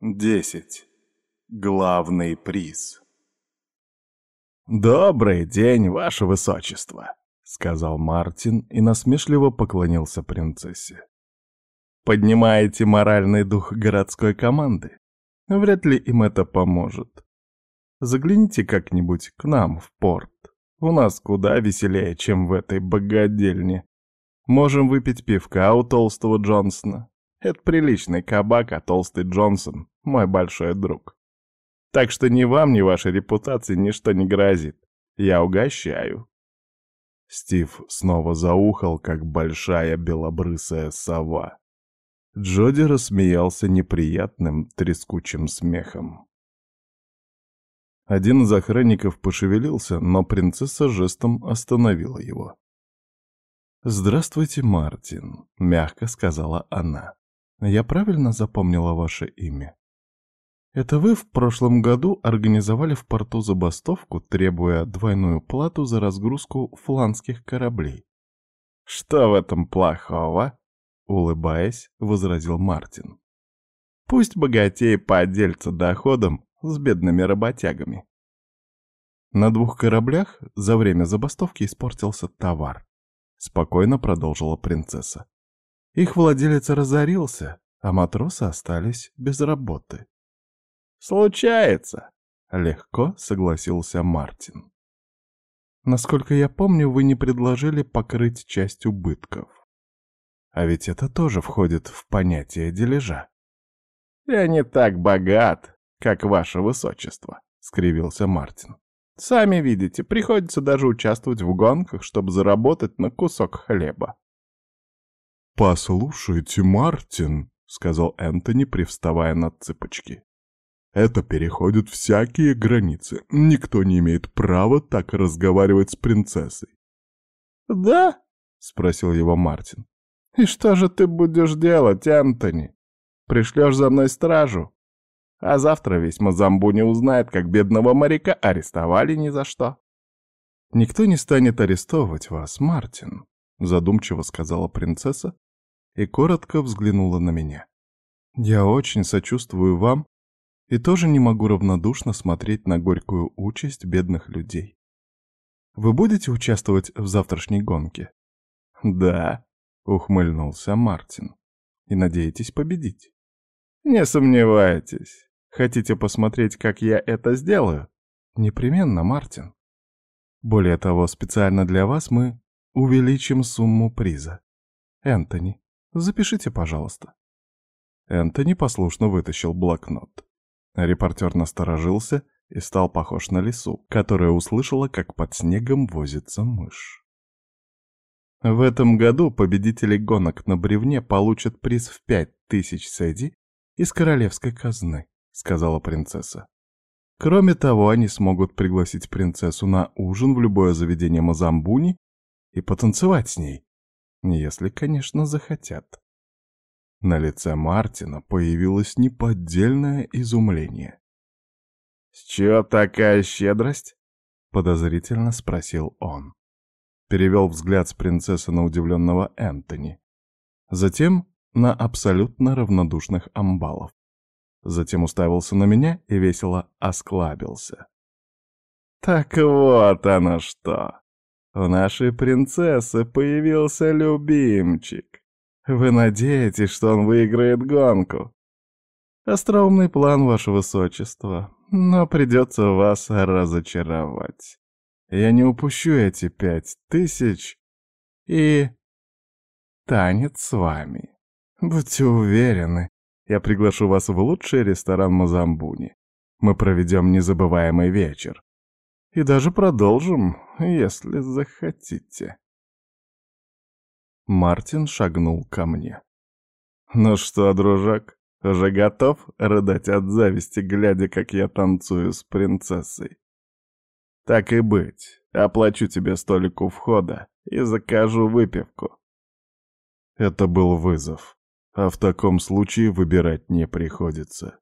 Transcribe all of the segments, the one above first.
Десять. Главный приз. «Добрый день, ваше высочество», — сказал Мартин и насмешливо поклонился принцессе. «Поднимаете моральный дух городской команды? Вряд ли им это поможет. Загляните как-нибудь к нам в порт. У нас куда веселее, чем в этой богадельне. Можем выпить пивка у толстого Джонсона. Это приличный кабак, а толстый Джонсон — мой большой друг. Так что ни вам, ни вашей репутации ничто не грозит. Я угощаю». Стив снова заухал, как большая белобрысая сова. Джоди рассмеялся неприятным, трескучим смехом. Один из охранников пошевелился, но принцесса жестом остановила его. «Здравствуйте, Мартин», — мягко сказала она. Я правильно запомнила ваше имя? Это вы в прошлом году организовали в порту забастовку, требуя двойную плату за разгрузку фланских кораблей. Что в этом плохого? Улыбаясь, возразил Мартин. Пусть богатеи поделятся доходом с бедными работягами. На двух кораблях за время забастовки испортился товар. Спокойно продолжила принцесса. Их владелец разорился, а матросы остались без работы. «Случается!» — легко согласился Мартин. «Насколько я помню, вы не предложили покрыть часть убытков. А ведь это тоже входит в понятие дележа». «Я не так богат, как ваше высочество», — скривился Мартин. «Сами видите, приходится даже участвовать в гонках, чтобы заработать на кусок хлеба». «Послушайте, Мартин», — сказал Энтони, привставая на цыпочки. «Это переходит всякие границы. Никто не имеет права так разговаривать с принцессой». «Да?» — спросил его Мартин. «И что же ты будешь делать, Энтони? Пришлешь за мной стражу? А завтра весь Мазамбу не узнает, как бедного моряка арестовали ни за что». «Никто не станет арестовывать вас, Мартин», — задумчиво сказала принцесса, и коротко взглянула на меня. «Я очень сочувствую вам и тоже не могу равнодушно смотреть на горькую участь бедных людей. Вы будете участвовать в завтрашней гонке?» «Да», — ухмыльнулся Мартин. «И надеетесь победить?» «Не сомневайтесь. Хотите посмотреть, как я это сделаю?» «Непременно, Мартин. Более того, специально для вас мы увеличим сумму приза. Энтони, Запишите, пожалуйста». Энтони послушно вытащил блокнот. Репортер насторожился и стал похож на лису, которая услышала, как под снегом возится мышь. В этом году победители гонок на бревне получат приз в пять тысяч сэдди из королевской казны, сказала принцесса. Кроме того, они смогут пригласить принцессу на ужин в любое заведение Мазамбуни и потанцевать с ней, если, конечно, захотят. На лице Мартина появилось неподдельное изумление. «С чего такая щедрость?» — подозрительно спросил он. Перевел взгляд с принцессы на удивленного Энтони. Затем на абсолютно равнодушных амбалов. Затем уставился на меня и весело осклабился. «Так вот оно что! У нашей принцессы появился любимчик. Вы надеетесь, что он выиграет гонку? Остроумный план, ваше высочество, но придется вас разочаровать. Я не упущу эти пять тысяч и... танец с вами. Будьте уверены, я приглашу вас в лучший ресторан Мазамбуни. Мы проведем незабываемый вечер. И даже продолжим, если захотите. Мартин шагнул ко мне. «Ну что, дружок, уже готов рыдать от зависти, глядя, как я танцую с принцессой? Так и быть, оплачу тебе столик у входа и закажу выпивку». Это был вызов, а в таком случае выбирать не приходится.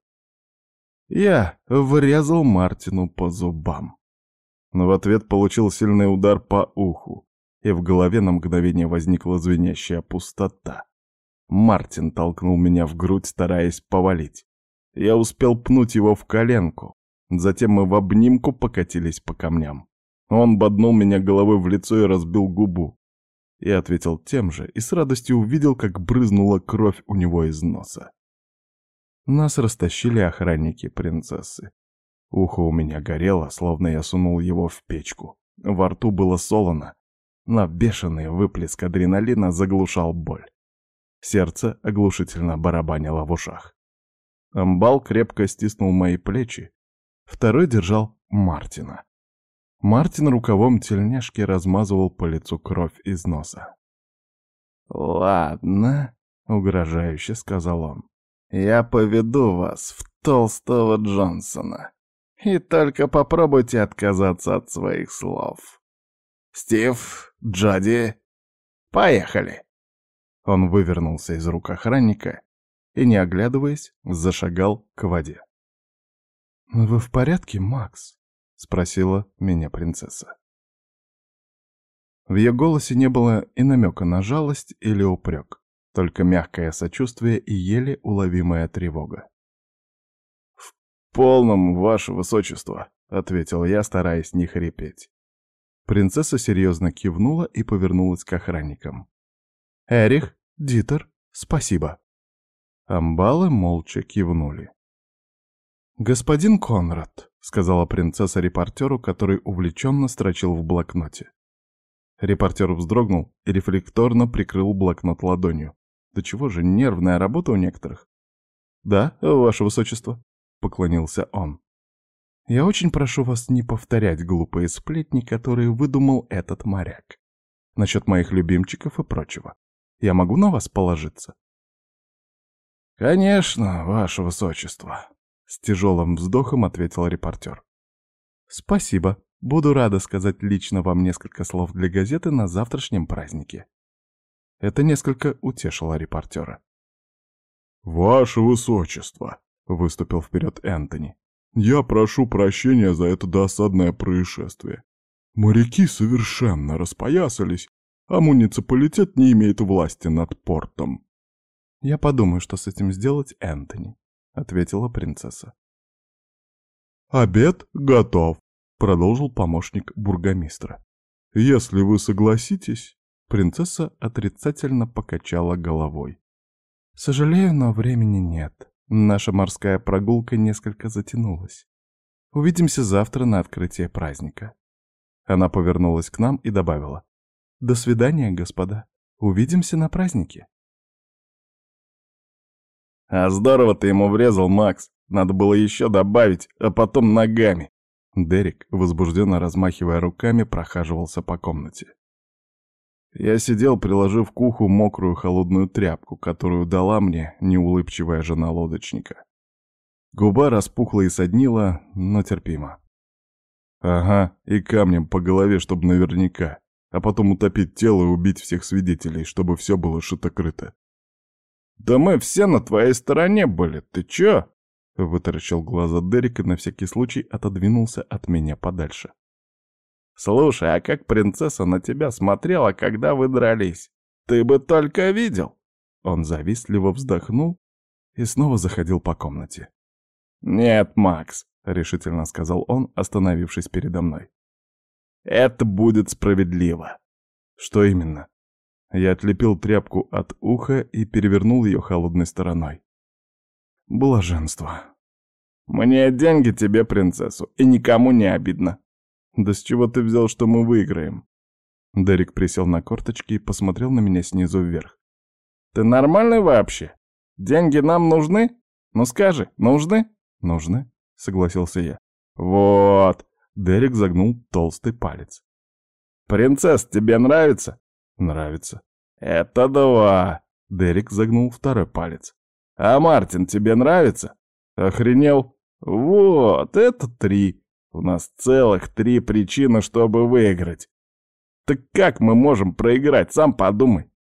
Я врезал Мартину по зубам но в ответ получил сильный удар по уху, и в голове на мгновение возникла звенящая пустота. Мартин толкнул меня в грудь, стараясь повалить. Я успел пнуть его в коленку. Затем мы в обнимку покатились по камням. Он боднул меня головой в лицо и разбил губу. Я ответил тем же и с радостью увидел, как брызнула кровь у него из носа. Нас растащили охранники принцессы. Ухо у меня горело, словно я сунул его в печку. Во рту было солоно, но бешеный выплеск адреналина заглушал боль. Сердце оглушительно барабанило в ушах. Амбал крепко стиснул мои плечи, второй держал Мартина. Мартин рукавом тельняшки размазывал по лицу кровь из носа. «Ладно», — угрожающе сказал он, — «я поведу вас в толстого Джонсона. И только попробуйте отказаться от своих слов. Стив, Джоди, поехали!» Он вывернулся из рук охранника и, не оглядываясь, зашагал к воде. «Вы в порядке, Макс?» — спросила меня принцесса. В ее голосе не было и намека на жалость или упрек, только мягкое сочувствие и еле уловимая тревога. «В полном, ваше высочество», — ответил я, стараясь не хрипеть. Принцесса серьезно кивнула и повернулась к охранникам. «Эрих, Дитер, спасибо». Амбалы молча кивнули. «Господин Конрад», — сказала принцесса репортеру, который увлеченно строчил в блокноте. Репортер вздрогнул и рефлекторно прикрыл блокнот ладонью. Да чего же нервная работа у некоторых? «Да, ваше высочество», — поклонился он. «Я очень прошу вас не повторять глупые сплетни, которые выдумал этот моряк. Насчет моих любимчиков и прочего. Я могу на вас положиться?» «Конечно, ваше высочество», с тяжелым вздохом ответил репортер. «Спасибо. Буду рада сказать лично вам несколько слов для газеты на завтрашнем празднике». Это несколько утешило репортера. «Ваше Высочество», — выступил вперед Энтони, — «я прошу прощения за это досадное происшествие. Моряки совершенно распоясались, а муниципалитет не имеет власти над портом». «Я подумаю, что с этим сделать, Энтони», ответила принцесса. «Обед готов», — продолжил помощник бургомистра. «Если вы согласитесь...» Принцесса отрицательно покачала головой. «Сожалею, но времени нет. Наша морская прогулка несколько затянулась. Увидимся завтра на открытие праздника». Она повернулась к нам и добавила. «До свидания, господа. Увидимся на празднике». А здорово ты ему врезал, Макс. Надо было еще добавить, а потом ногами. Дерек, возбужденно размахивая руками, прохаживался по комнате. Я сидел, приложив к уху мокрую холодную тряпку, которую дала мне неулыбчивая жена лодочника. Губа распухла и соднила, но терпимо. Ага, и камнем по голове, чтобы наверняка, а потом утопить тело и убить всех свидетелей, чтобы все было шито-крыто. «Да мы все на твоей стороне были, ты чё?» Вытаращил глаза Дерек и на всякий случай отодвинулся от меня подальше. «Слушай, а как принцесса на тебя смотрела, когда вы дрались? Ты бы только видел!» Он завистливо вздохнул и снова заходил по комнате. «Нет, Макс», — решительно сказал он, остановившись передо мной. «Это будет справедливо». «Что именно?» Я отлепил тряпку от уха и перевернул ее холодной стороной. Блаженство. «Мне деньги, тебе принцессу, и никому не обидно». «Да с чего ты взял, что мы выиграем?» Дерек присел на корточки и посмотрел на меня снизу вверх. «Ты нормальный вообще? Деньги нам нужны? Ну скажи, нужны?» «Нужны», — согласился я. «Вот!» — Дерек загнул толстый палец. «Принцесс, тебе нравится?» Нравится. Это два. Дерек загнул второй палец. А Мартин тебе нравится? Охренел? Вот, это три. У нас целых три причины, чтобы выиграть. Так как мы можем проиграть, сам подумай.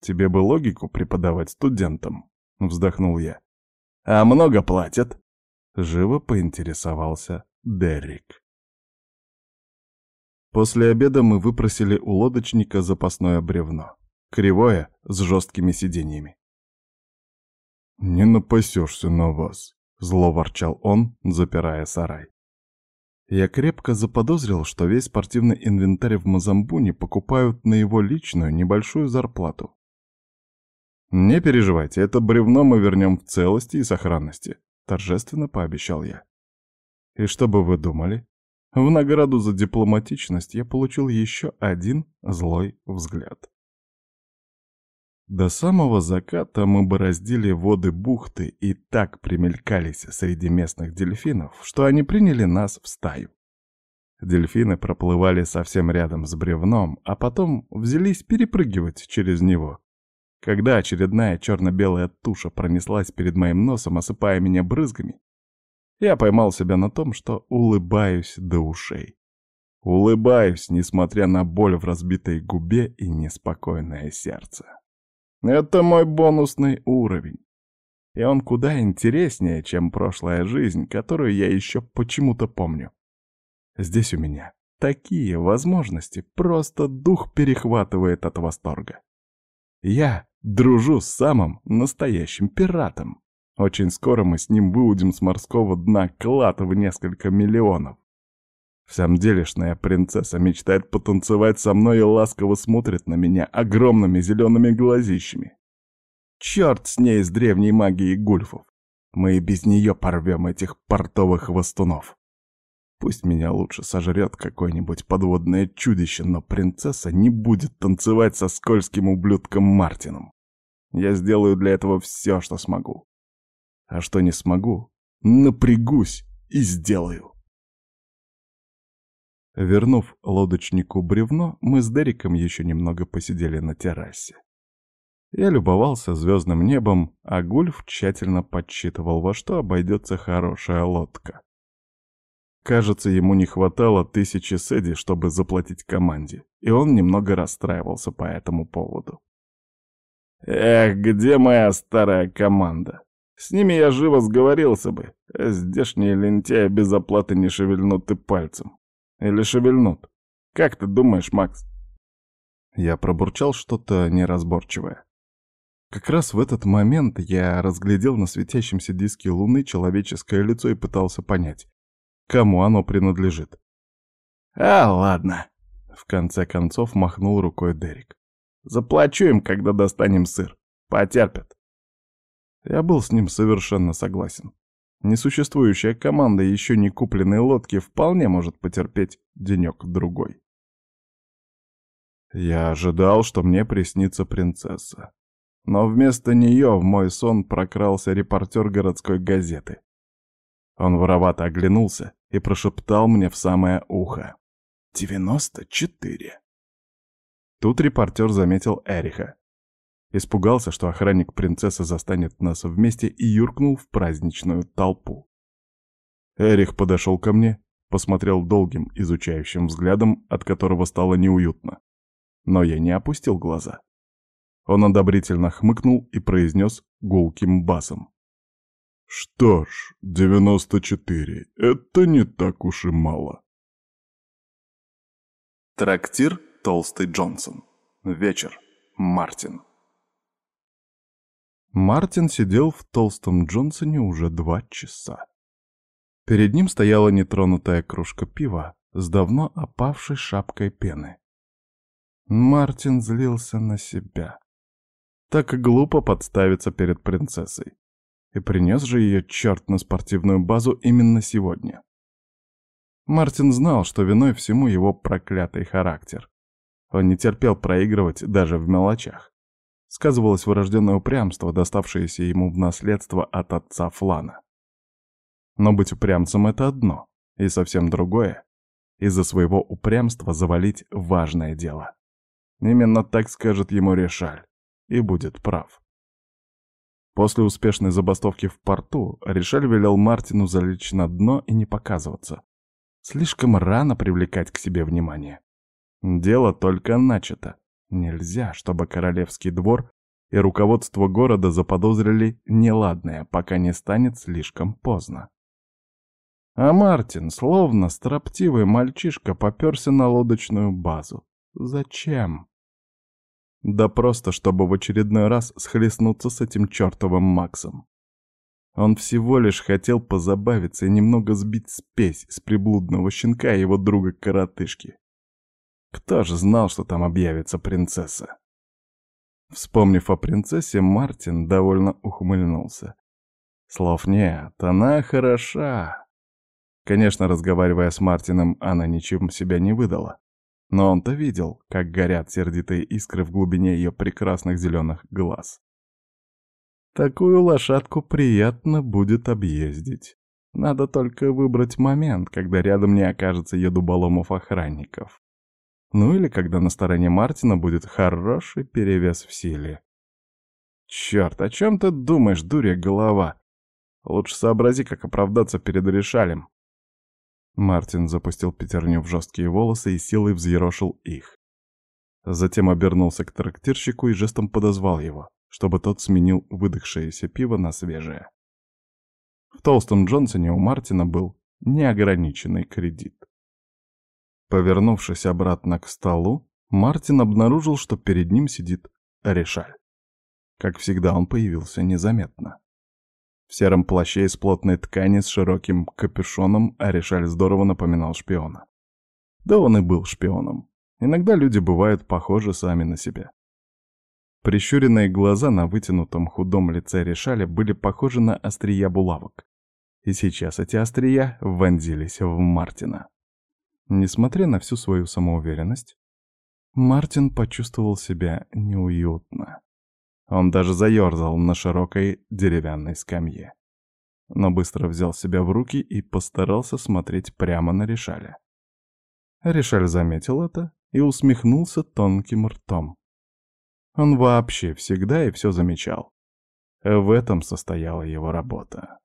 Тебе бы логику преподавать студентам, вздохнул я. А много платят? Живо поинтересовался Дерек. После обеда мы выпросили у лодочника запасное бревно. Кривое, с жесткими сиденьями. «Не напасешься на вас», — Зло ворчал он, запирая сарай. Я крепко заподозрил, что весь спортивный инвентарь в Мазамбуне покупают на его личную небольшую зарплату. «Не переживайте, это бревно мы вернем в целости и сохранности», — торжественно пообещал я. «И что бы вы думали? В награду за дипломатичность я получил еще один злой взгляд». До самого заката мы бороздили воды бухты и так примелькались среди местных дельфинов, что они приняли нас в стаю. Дельфины проплывали совсем рядом с бревном, а потом взялись перепрыгивать через него. Когда очередная черно-белая туша пронеслась перед моим носом, осыпая меня брызгами, я поймал себя на том, что улыбаюсь до ушей. Улыбаюсь, несмотря на боль в разбитой губе и неспокойное сердце. Это мой бонусный уровень. И он куда интереснее, чем прошлая жизнь, которую я еще почему-то помню. Здесь у меня такие возможности, просто дух перехватывает от восторга. Я дружу с самым настоящим пиратом. Очень скоро мы с ним выудим с морского дна клад в несколько миллионов. Вся делешная принцесса мечтает потанцевать со мной и ласково смотрит на меня огромными зелеными глазищами. Черт с ней, с древней магией гульфов. Мы и без нее порвем этих портовых хвостунов. Пусть меня лучше сожрет какое-нибудь подводное чудище, но принцесса не будет танцевать со скользким ублюдком Мартином. Я сделаю для этого все, что смогу. А что не смогу, напрягусь и сделаю. Вернув лодочнику бревно, мы с Дериком еще немного посидели на террасе. Я любовался звездным небом, а Гульф тщательно подсчитывал, во что обойдется хорошая лодка. Кажется, ему не хватало тысячи седи, чтобы заплатить команде, и он немного расстраивался по этому поводу. «Эх, где моя старая команда? С ними я живо сговорился бы, а здешние лентяи без оплаты не шевельнут и пальцем. Или шевельнут? Как ты думаешь, Макс?» Я пробурчал что-то неразборчивое. Как раз в этот момент я разглядел на светящемся диске Луны человеческое лицо и пытался понять, кому оно принадлежит. «А, ладно», — в конце концов махнул рукой Дерек. «Заплачу им, когда достанем сыр. Потерпят». Я был с ним совершенно согласен. Несуществующая команда еще не купленной лодки вполне может потерпеть денек-другой. Я ожидал, что мне приснится принцесса. Но вместо нее в мой сон прокрался репортер городской газеты. Он воровато оглянулся и прошептал мне в самое ухо. «Девяносто четыре». Тут репортер заметил Эриха. Испугался, что охранник принцессы застанет нас вместе и юркнул в праздничную толпу. Эрих подошел ко мне, посмотрел долгим, изучающим взглядом, от которого стало неуютно. Но я не опустил глаза. Он одобрительно хмыкнул и произнес гулким басом. «Что ж, 94 — это не так уж и мало». Трактир Толстый Джонсон. Вечер. Мартин. Мартин сидел в толстом Джонсоне уже два часа. Перед ним стояла нетронутая кружка пива с давно опавшей шапкой пены. Мартин злился на себя. Так глупо подставиться перед принцессой. И принес же ее черт на спортивную базу именно сегодня. Мартин знал, что виной всему его проклятый характер. Он не терпел проигрывать даже в мелочах сказывалось врожденное упрямство, доставшееся ему в наследство от отца Флана. Но быть упрямцем — это одно, и совсем другое — из-за своего упрямства завалить важное дело. Именно так скажет ему Решаль, и будет прав. После успешной забастовки в порту Решаль велел Мартину залечь на дно и не показываться. Слишком рано привлекать к себе внимание. Дело только начато. Нельзя, чтобы королевский двор и руководство города заподозрили неладное, пока не станет слишком поздно. А Мартин, словно строптивый мальчишка, попёрся на лодочную базу. Зачем? Да просто, чтобы в очередной раз схлестнуться с этим чертовым Максом. Он всего лишь хотел позабавиться и немного сбить спесь с приблудного щенка и его друга-коротышки. Кто же знал, что там объявится принцесса? Вспомнив о принцессе, Мартин довольно ухмыльнулся. Слов нет, она хороша. Конечно, разговаривая с Мартином, она ничем себя не выдала. Но он-то видел, как горят сердитые искры в глубине ее прекрасных зеленых глаз. Такую лошадку приятно будет объездить. Надо только выбрать момент, когда рядом не окажется ее дуболомов охранников. Ну или когда на стороне Мартина будет хороший перевес в силе. Черт, о чем ты думаешь, дурья голова? Лучше сообрази, как оправдаться перед решалем. Мартин запустил пятерню в жесткие волосы и силой взъерошил их. Затем обернулся к трактирщику и жестом подозвал его, чтобы тот сменил выдохшееся пиво на свежее. В толстом Джонсоне у Мартина был неограниченный кредит. Повернувшись обратно к столу, Мартин обнаружил, что перед ним сидит Решаль. Как всегда, он появился незаметно. В сером плаще из плотной ткани с широким капюшоном Аришаль здорово напоминал шпиона. Да он и был шпионом. Иногда люди бывают похожи сами на себя. Прищуренные глаза на вытянутом худом лице Решаля были похожи на острия булавок. И сейчас эти острия вонзились в Мартина. Несмотря на всю свою самоуверенность, Мартин почувствовал себя неуютно. Он даже заерзал на широкой деревянной скамье. Но быстро взял себя в руки и постарался смотреть прямо на Решаля. Решаль заметил это и усмехнулся тонким ртом. Он вообще всегда и все замечал. В этом состояла его работа.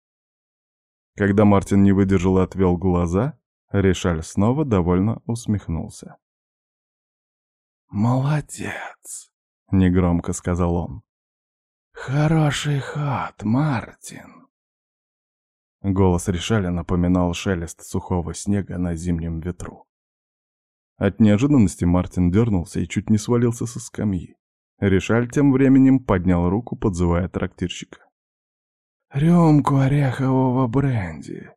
Когда Мартин не выдержал и отвел глаза, Ришаль снова довольно усмехнулся. «Молодец», — негромко сказал он. «Хороший ход, Мартин». Голос Ришаля напоминал шелест сухого снега на зимнем ветру. От неожиданности Мартин дернулся и чуть не свалился со скамьи. Ришаль тем временем поднял руку, подзывая трактирщика. «Рюмку орехового бренди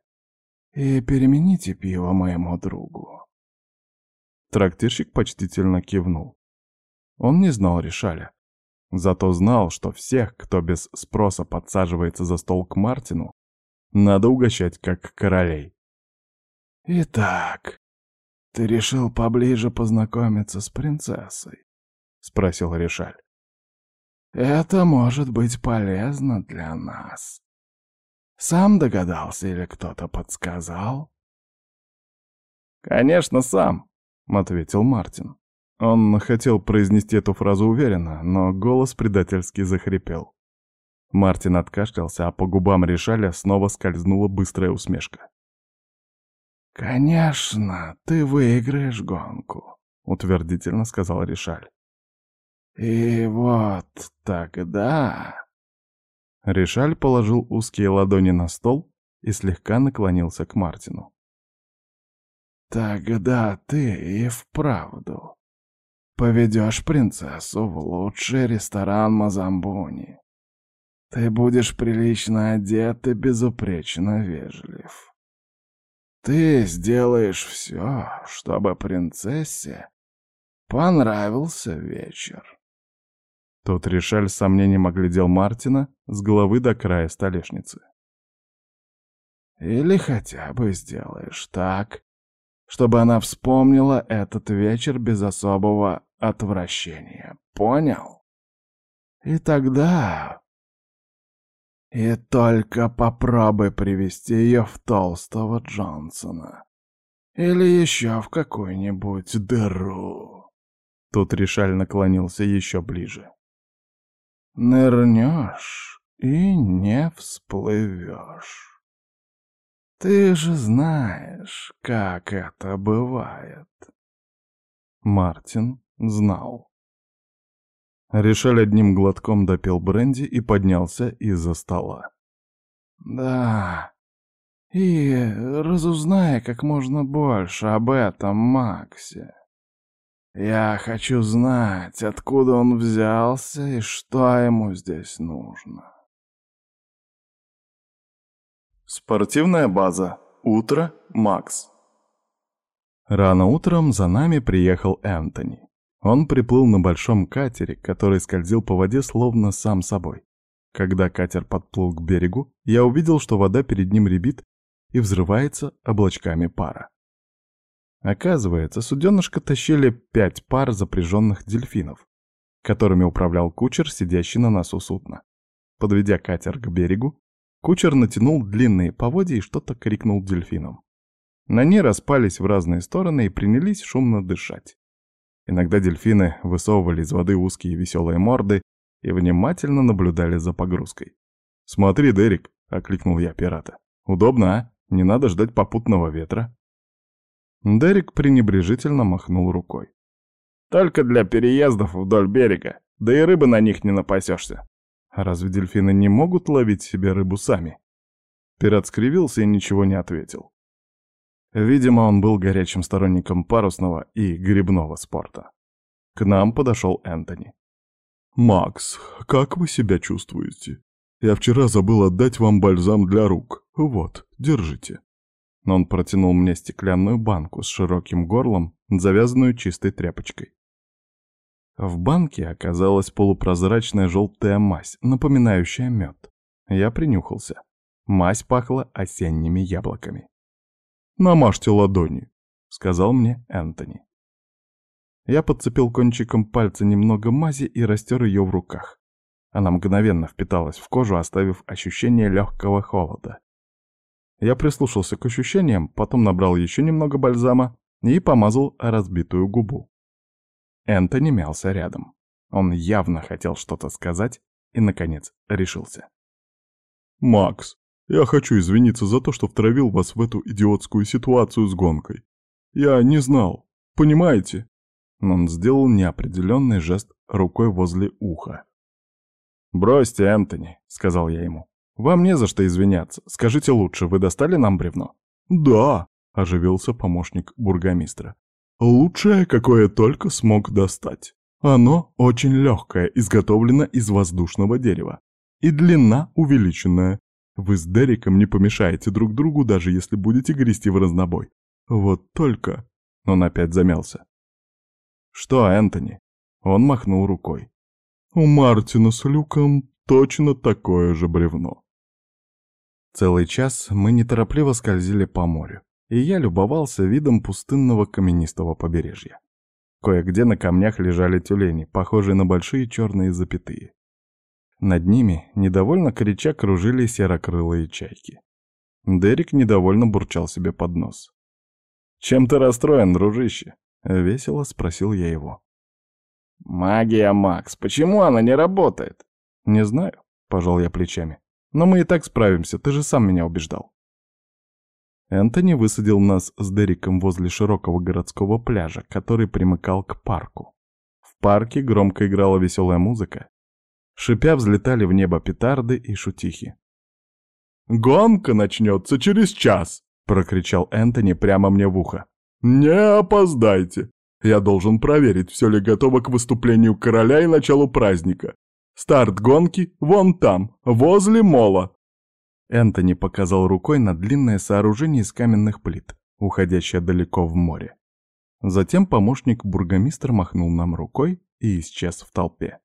и перемените пиво моему другу». Трактирщик почтительно кивнул. Он не знал Ришаля. Зато знал, что всех, кто без спроса подсаживается за стол к Мартину, надо угощать как королей. «Итак, ты решил поближе познакомиться с принцессой?» — спросил Ришаль. «Это может быть полезно для нас. Сам догадался или кто-то подсказал?» «Конечно, сам», — ответил Мартин. Он хотел произнести эту фразу уверенно, но голос предательски захрипел. Мартин откашлялся, а по губам Решаля снова скользнула быстрая усмешка. «Конечно, ты выиграешь гонку», — утвердительно сказал Решаль. «И вот тогда...» Решаль положил узкие ладони на стол и слегка наклонился к Мартину. «Тогда ты и вправду поведешь принцессу в лучший ресторан Мазамбуни. Ты будешь прилично одет и безупречно вежлив. Ты сделаешь все, чтобы принцессе понравился вечер. Тут Ришаль с сомнением оглядел Мартина с головы до края столешницы. Или хотя бы сделаешь так, чтобы она вспомнила этот вечер без особого отвращения. Понял? И тогда... И только попробуй привести ее в толстого Джонсона. Или еще в какую-нибудь дыру. Тут Ришаль наклонился еще ближе нырнешь и не всплывешь. Ты же знаешь, как это бывает. Мартин знал. Решаль одним глотком допил бренди и поднялся из-за стола. «Да, и разузнай как можно больше об этом Максе. Я хочу знать, откуда он взялся и что ему здесь нужно. Спортивная база. Утро. Макс. Рано утром за нами приехал Энтони. Он приплыл на большом катере, который скользил по воде словно сам собой. Когда катер подплыл к берегу, я увидел, что вода перед ним рябит и взрывается облачками пара. Оказывается, суденышко тащили пять пар запряженных дельфинов, которыми управлял кучер, сидящий на носу судна. Подведя катер к берегу, кучер натянул длинные поводья и что-то крикнул дельфинам. На ней распались в разные стороны и принялись шумно дышать. Иногда дельфины высовывали из воды узкие веселые морды и внимательно наблюдали за погрузкой. «Смотри, Дерек!» — окликнул я пирата. «Удобно, а? Не надо ждать попутного ветра». Дерек пренебрежительно махнул рукой. «Только для переездов вдоль берега, да и рыбы на них не напасешься». «А разве дельфины не могут ловить себе рыбу сами?» Пират скривился и ничего не ответил. Видимо, он был горячим сторонником парусного и грибного спорта. К нам подошел Энтони. «Макс, как вы себя чувствуете? Я вчера забыл отдать вам бальзам для рук. Вот, держите». Он протянул мне стеклянную банку с широким горлом, завязанную чистой тряпочкой. В банке оказалась полупрозрачная желтая мазь, напоминающая мед. Я принюхался. Мазь пахла осенними яблоками. «Намажьте ладони», — сказал мне Энтони. Я подцепил кончиком пальца немного мази и растер ее в руках. Она мгновенно впиталась в кожу, оставив ощущение легкого холода. Я прислушался к ощущениям, потом набрал еще немного бальзама и помазал разбитую губу. Энтони мялся рядом. Он явно хотел что-то сказать и, наконец, решился. «Макс, я хочу извиниться за то, что втравил вас в эту идиотскую ситуацию с гонкой. Я не знал, понимаете?» Он сделал неопределенный жест рукой возле уха. «Бросьте, Энтони», — сказал я ему. «Вам не за что извиняться. Скажите лучше, вы достали нам бревно?» «Да», — оживился помощник бургомистра. «Лучшее, какое только смог достать. Оно очень легкое, изготовлено из воздушного дерева. И длина увеличенная. Вы с Дериком не помешаете друг другу, даже если будете грести в разнобой. Вот только...» Он опять замялся. «Что, Энтони?» Он махнул рукой. «У Мартина с Люком точно такое же бревно». Целый час мы неторопливо скользили по морю, и я любовался видом пустынного каменистого побережья. Кое-где на камнях лежали тюлени, похожие на большие черные запятые. Над ними, недовольно крича, кружили серокрылые чайки. Дерек недовольно бурчал себе под нос. «Чем ты расстроен, дружище?» — весело спросил я его. «Магия, Макс, почему она не работает?» «Не знаю», — пожал я плечами. «Но мы и так справимся, ты же сам меня убеждал». Энтони высадил нас с Дериком возле широкого городского пляжа, который примыкал к парку. В парке громко играла веселая музыка, Шипя взлетали в небо петарды и шутихи. «Гонка начнется через час!» — прокричал Энтони прямо мне в ухо. «Не опоздайте! Я должен проверить, все ли готово к выступлению короля и началу праздника. Старт гонки вон там, возле мола!» Энтони показал рукой на длинное сооружение из каменных плит, уходящее далеко в море. Затем помощник бургомистра махнул нам рукой и исчез в толпе.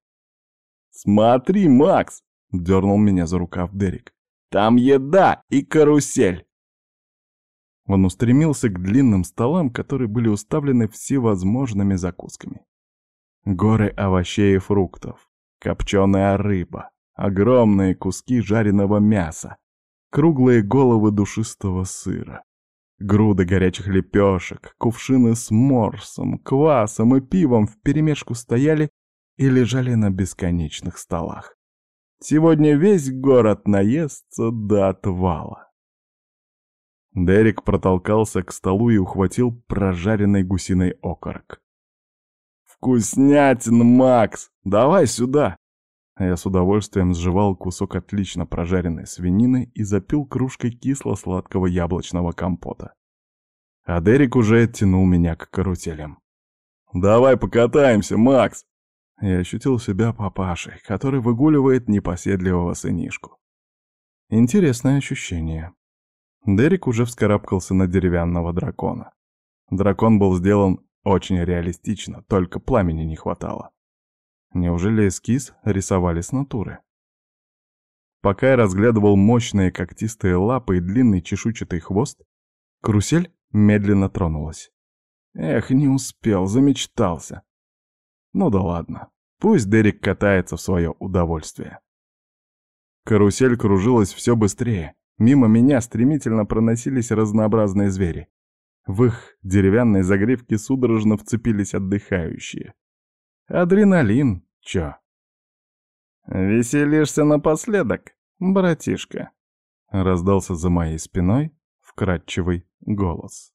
«Смотри, Макс!» — дернул меня за рукав Дерек. «Там еда и карусель!» Он устремился к длинным столам, которые были уставлены всевозможными закусками. Горы овощей и фруктов, копченая рыба, огромные куски жареного мяса, круглые головы душистого сыра, груды горячих лепешек, кувшины с морсом, квасом и пивом вперемешку стояли и лежали на бесконечных столах. Сегодня весь город наестся до отвала. Дерек протолкался к столу и ухватил прожаренный гусиный окорок. «Вкуснятин, Макс! Давай сюда!» Я с удовольствием сживал кусок отлично прожаренной свинины и запил кружкой кисло-сладкого яблочного компота. А Дерек уже тянул меня к каруселям. «Давай покатаемся, Макс!» Я ощутил себя папашей, который выгуливает непоседливого сынишку. Интересное ощущение. Дерек уже вскарабкался на деревянного дракона. Дракон был сделан очень реалистично, только пламени не хватало. Неужели эскиз рисовали с натуры? Пока я разглядывал мощные когтистые лапы и длинный чешуйчатый хвост, карусель медленно тронулась. Эх, не успел, замечтался. Ну да ладно, пусть Дерек катается в свое удовольствие. Карусель кружилась все быстрее. Мимо меня стремительно проносились разнообразные звери. В их деревянные загривки судорожно вцепились отдыхающие. Адреналин, чё? «Веселишься напоследок, братишка?» — раздался за моей спиной вкрадчивый голос.